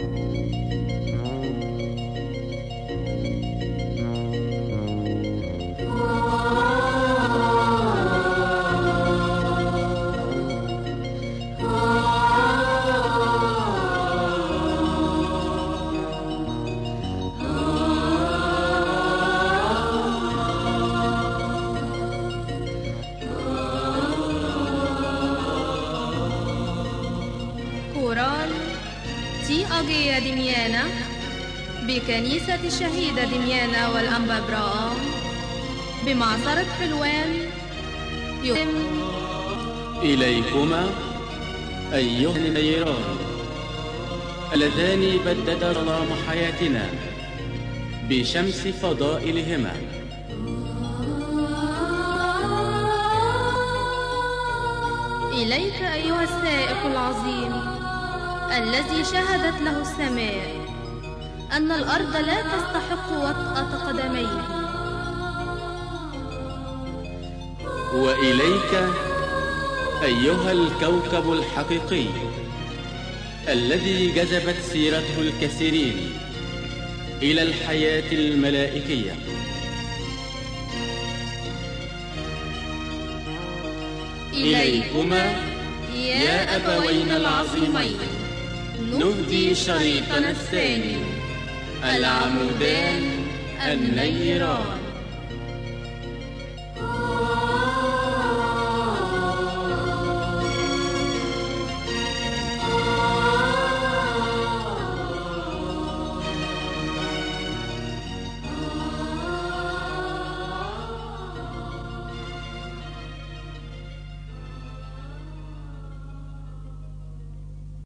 Música تي أجية دميانة بكنيسة الشهيدة دميانة والأنبا براء بمعصرة حلوان يقدم إليكما أيها النيران اللذان بددا ظلام حياتنا بشمس فضائلهما. إليك أيها السائق العظيم. الذي شهدت له السماء. أن الأرض لا تستحق وطأة قدميه. وإليك أيها الكوكب الحقيقي الذي جذبت سيرته الكثيرين إلى الحياة الملائكية. إليكما يا أبوينا العظيمين. نهدي شريطنا الثاني العمودان النيران